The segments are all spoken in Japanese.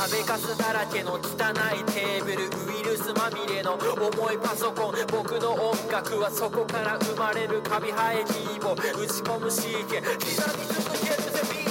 壁かすだらけの汚いテーブルウイルスまみれの重いパソコン。僕の音楽はそこから生まれる。カビ生えキーボ打ち込む CK 刻み続けるぜビートクー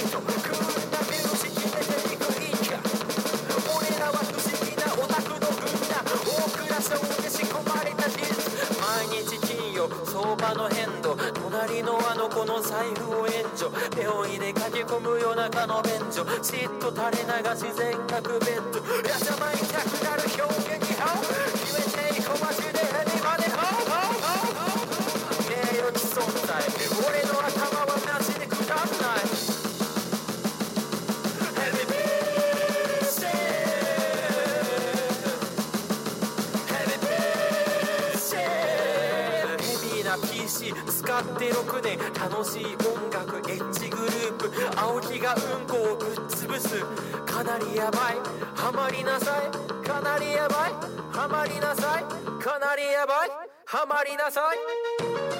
の変動隣のあの子の財布を援助。手を入れ駆け込む夜中の便所。嫉妬垂れ流し全額ベッド。やしゃまい客 PC 使って6年。楽しい音楽。エッジグループ。青木がうんこをぶっ潰す。かなりやばい。ハマりなさい。かなりやばい。ハマりなさい。かなりやばい。ハマりなさい。